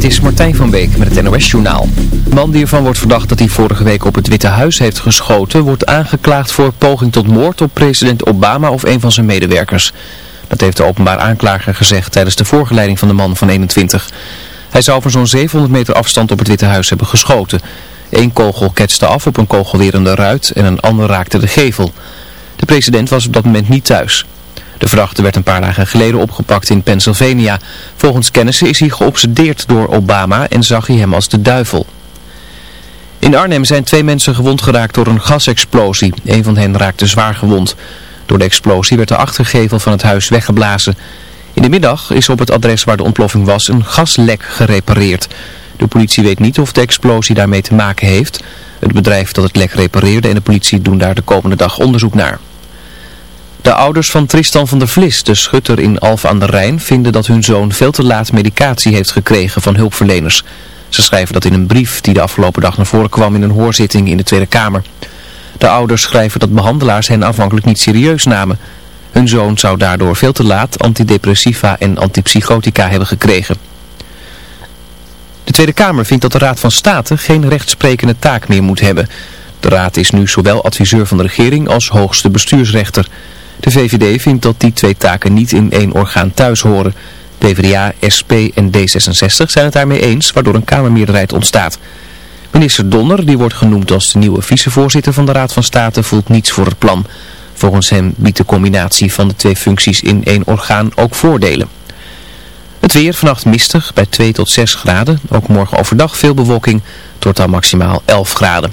Dit is Martijn van Beek met het NOS-journaal. De man die ervan wordt verdacht dat hij vorige week op het Witte Huis heeft geschoten... wordt aangeklaagd voor poging tot moord op president Obama of een van zijn medewerkers. Dat heeft de openbaar aanklager gezegd tijdens de voorgeleiding van de man van 21. Hij zou van zo'n 700 meter afstand op het Witte Huis hebben geschoten. Eén kogel ketste af op een kogelwerende ruit en een ander raakte de gevel. De president was op dat moment niet thuis. De verdachte werd een paar dagen geleden opgepakt in Pennsylvania. Volgens kennissen is hij geobsedeerd door Obama en zag hij hem als de duivel. In Arnhem zijn twee mensen gewond geraakt door een gasexplosie. Een van hen raakte zwaar gewond. Door de explosie werd de achtergevel van het huis weggeblazen. In de middag is op het adres waar de ontploffing was een gaslek gerepareerd. De politie weet niet of de explosie daarmee te maken heeft. Het bedrijf dat het lek repareerde en de politie doen daar de komende dag onderzoek naar. De ouders van Tristan van der Vlis, de schutter in Alphen aan de Rijn, vinden dat hun zoon veel te laat medicatie heeft gekregen van hulpverleners. Ze schrijven dat in een brief die de afgelopen dag naar voren kwam in een hoorzitting in de Tweede Kamer. De ouders schrijven dat behandelaars hen afhankelijk niet serieus namen. Hun zoon zou daardoor veel te laat antidepressiva en antipsychotica hebben gekregen. De Tweede Kamer vindt dat de Raad van State geen rechtsprekende taak meer moet hebben. De Raad is nu zowel adviseur van de regering als hoogste bestuursrechter. De VVD vindt dat die twee taken niet in één orgaan thuis horen. PvdA, SP en D66 zijn het daarmee eens, waardoor een Kamermeerderheid ontstaat. Minister Donner, die wordt genoemd als de nieuwe vicevoorzitter van de Raad van State, voelt niets voor het plan. Volgens hem biedt de combinatie van de twee functies in één orgaan ook voordelen. Het weer vannacht mistig bij 2 tot 6 graden. Ook morgen overdag veel bewolking tot dan maximaal 11 graden.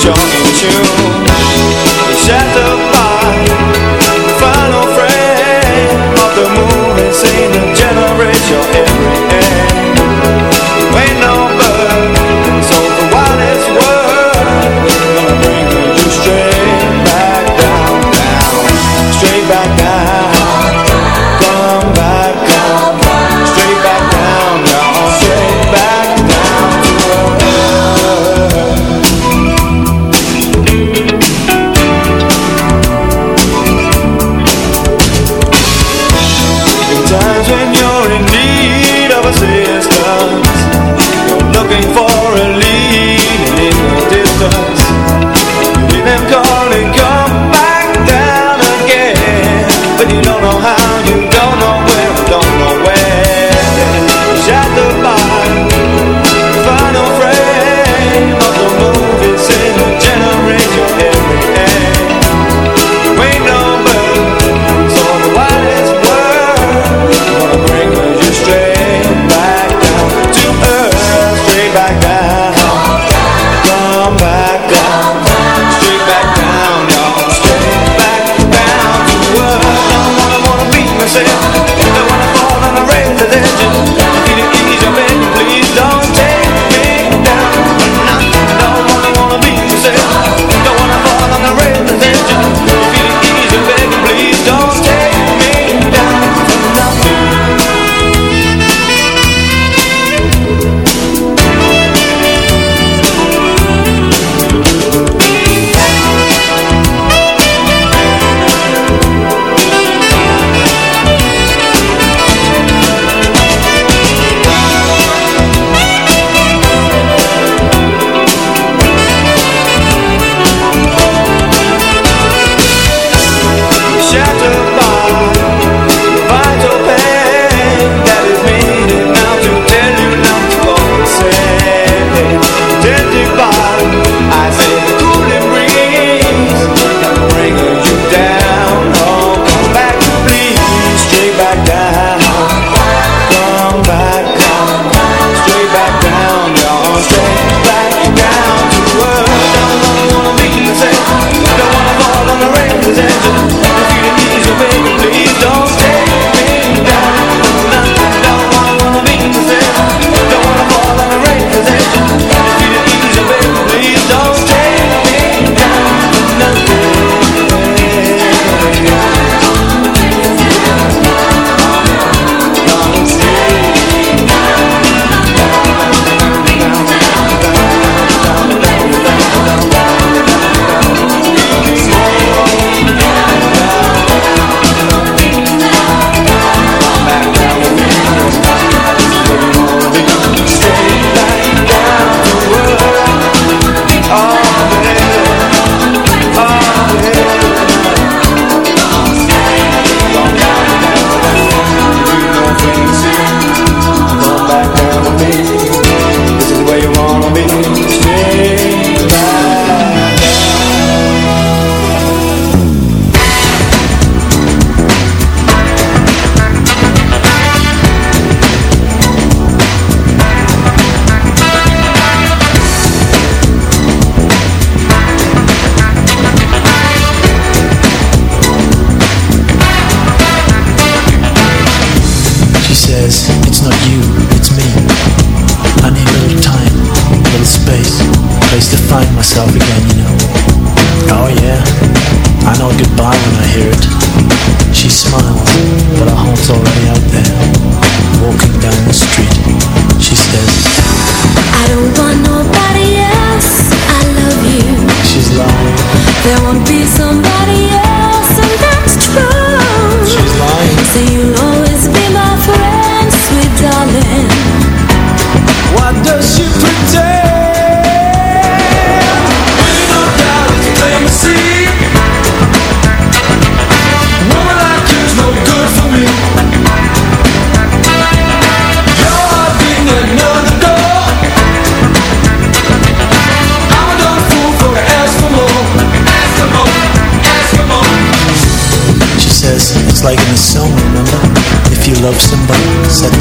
정해.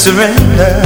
surrender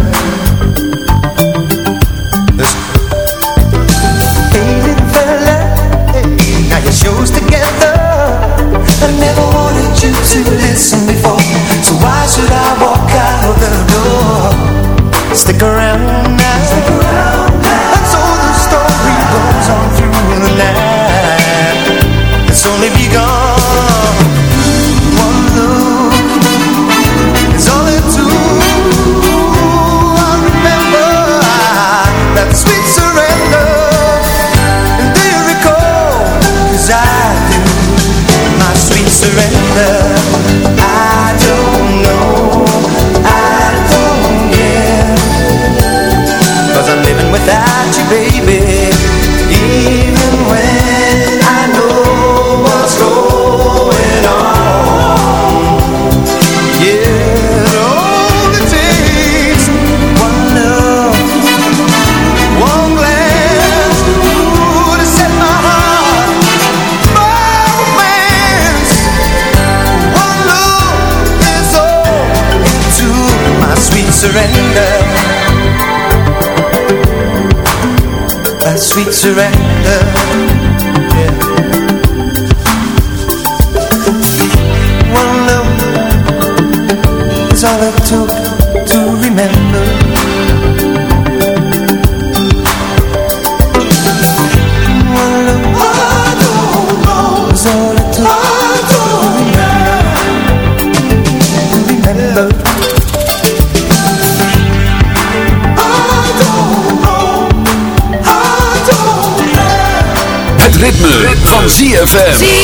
ZFM.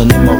Rolling in my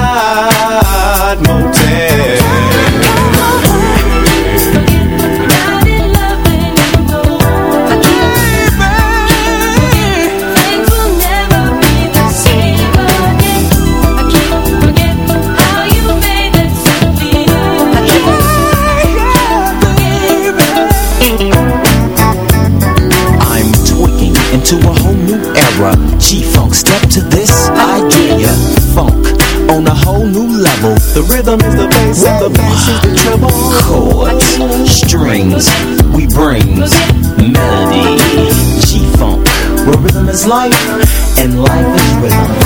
life and life is rhythm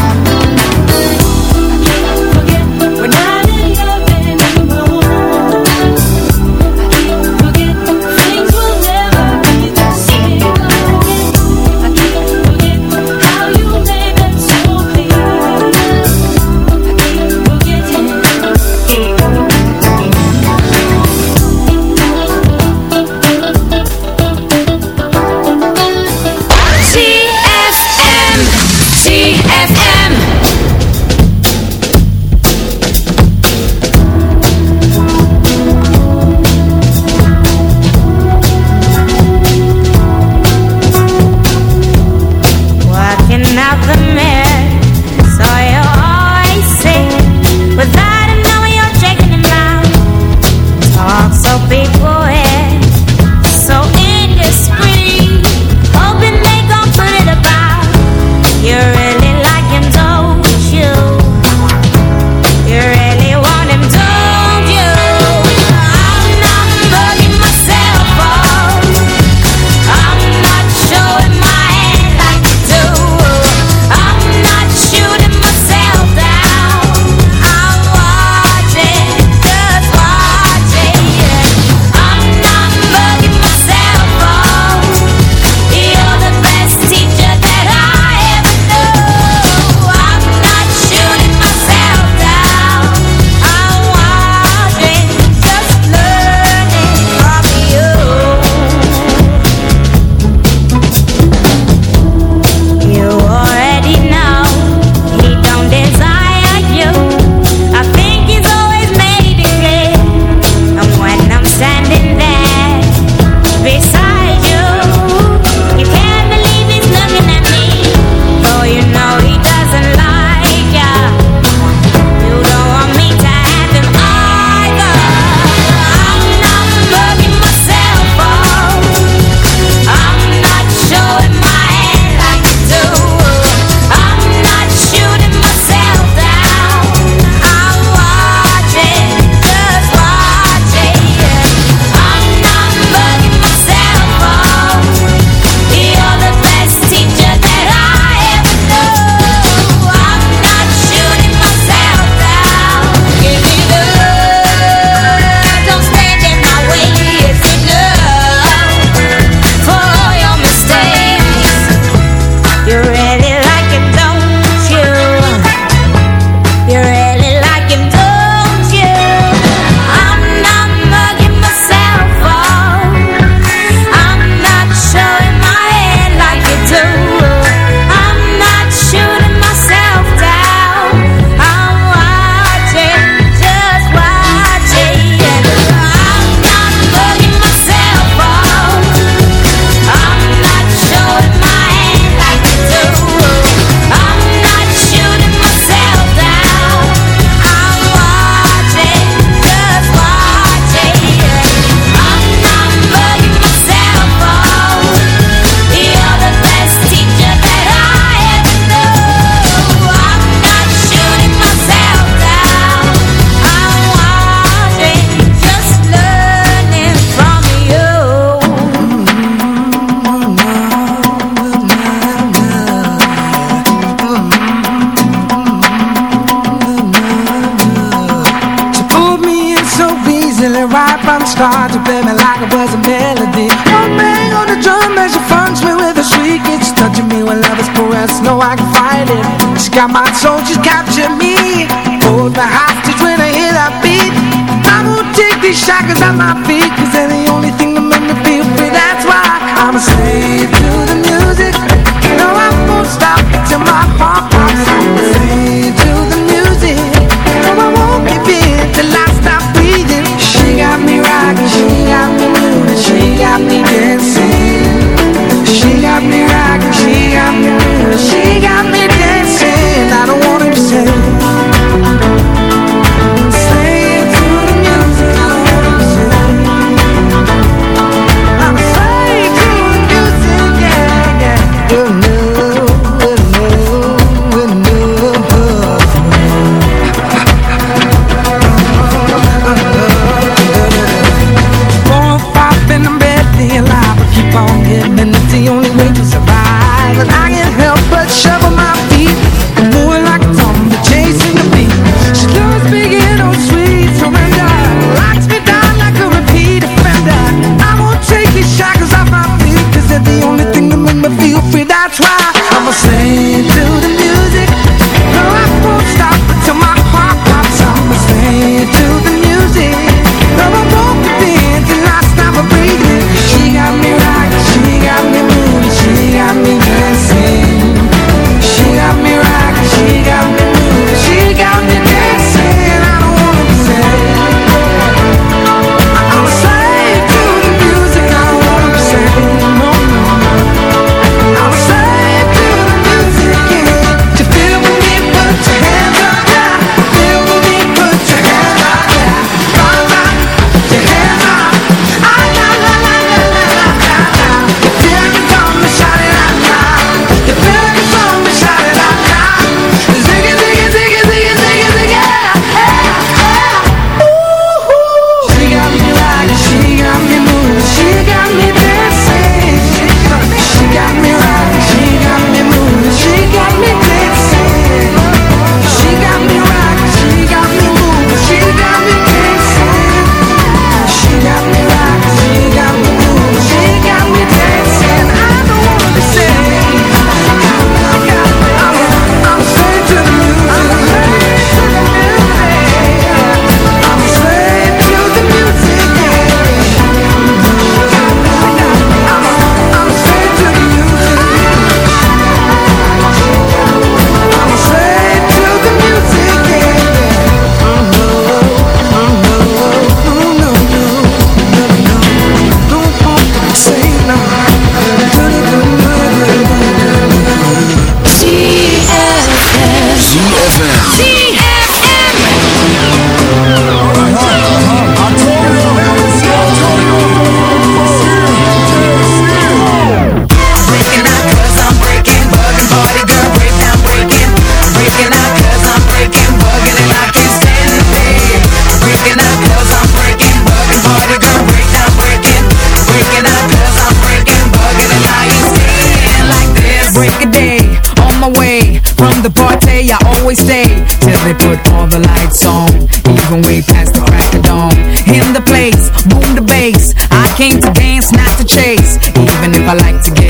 even way past the crack of dawn. In the place, boom the bass. I came to dance, not to chase. Even if I like to get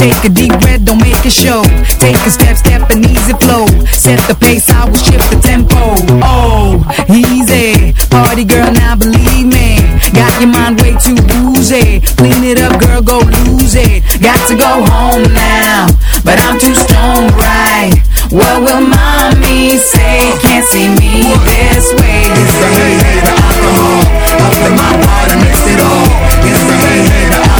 Take a deep breath, don't make a show. Take a step, step and easy flow. Set the pace, I will shift the tempo. Oh, easy. Party girl, now believe me. Got your mind way too boozy. Clean it up, girl, go lose it. Got to go home now, but I'm too strong, right? What will mommy say? Can't see me this way. It's the hey, hey, the alcohol. Up in my body, mix it all. It's the hey, hey, the alcohol.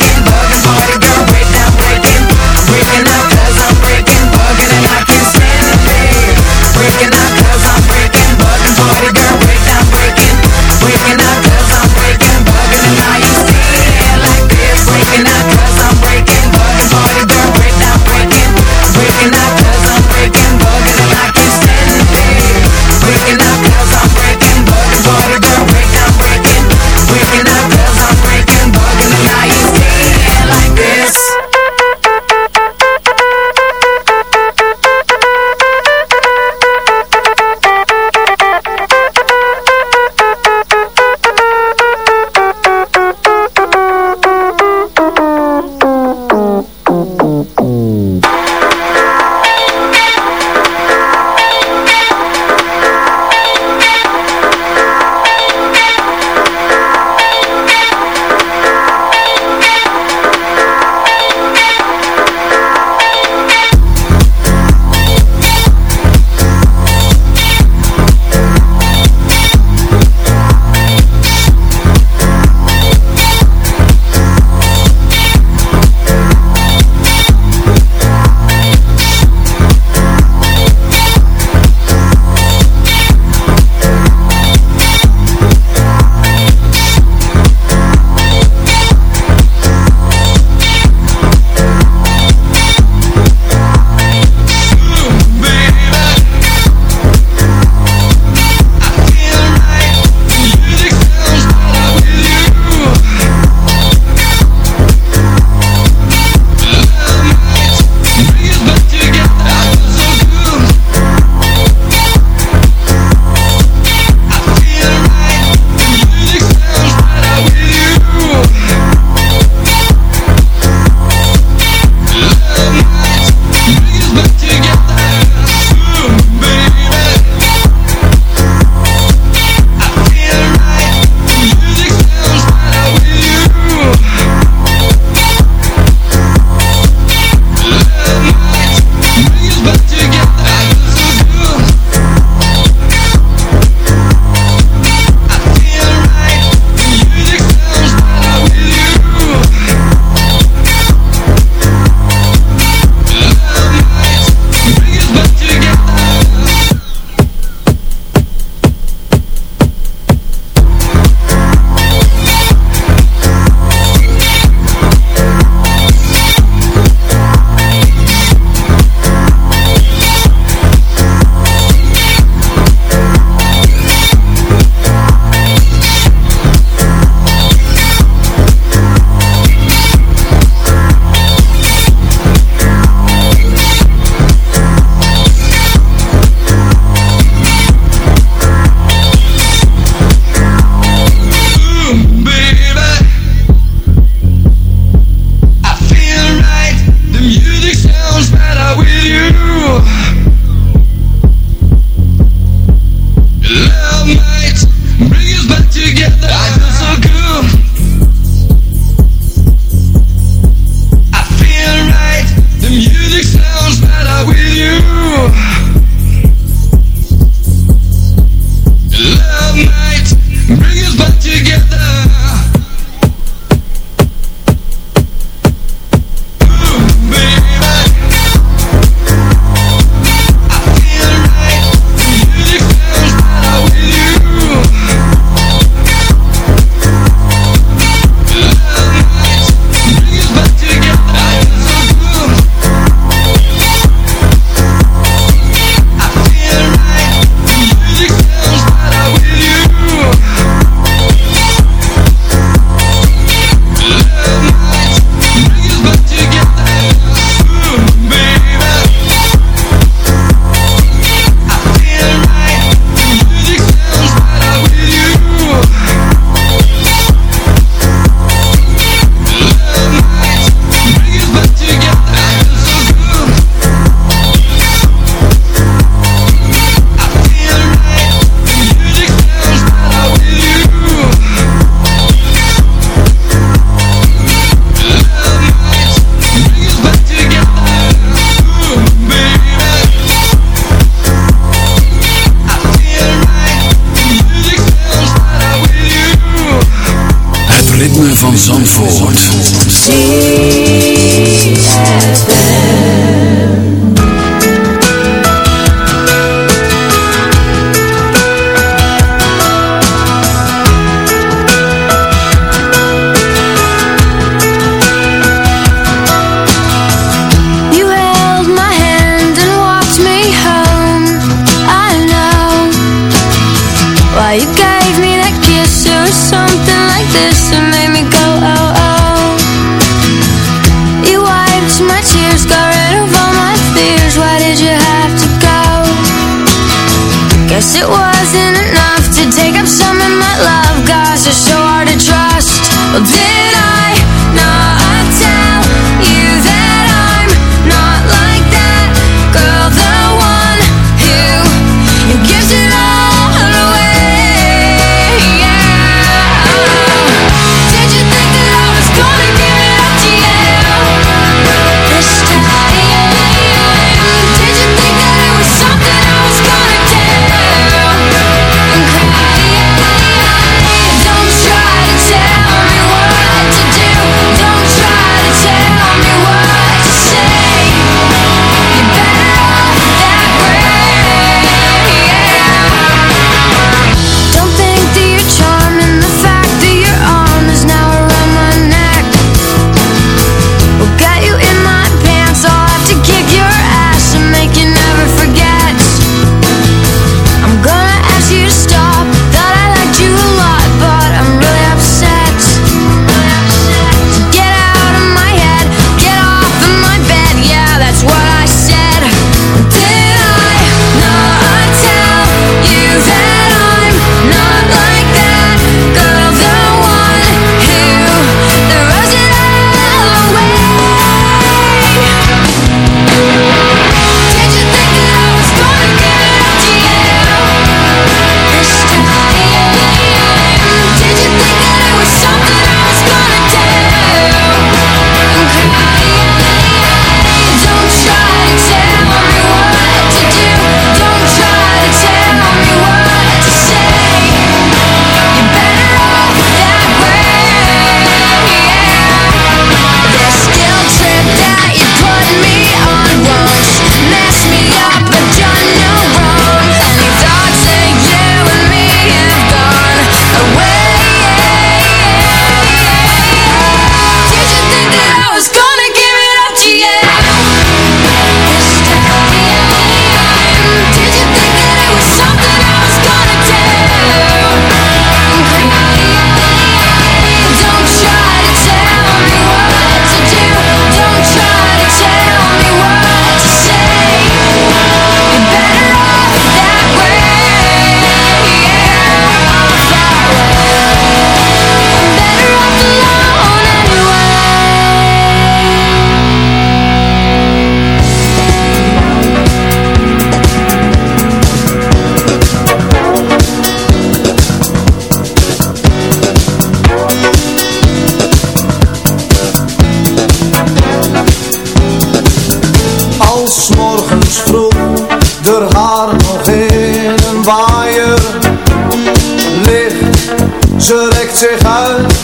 Zich uit,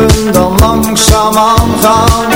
lichten dan langzaam aangaan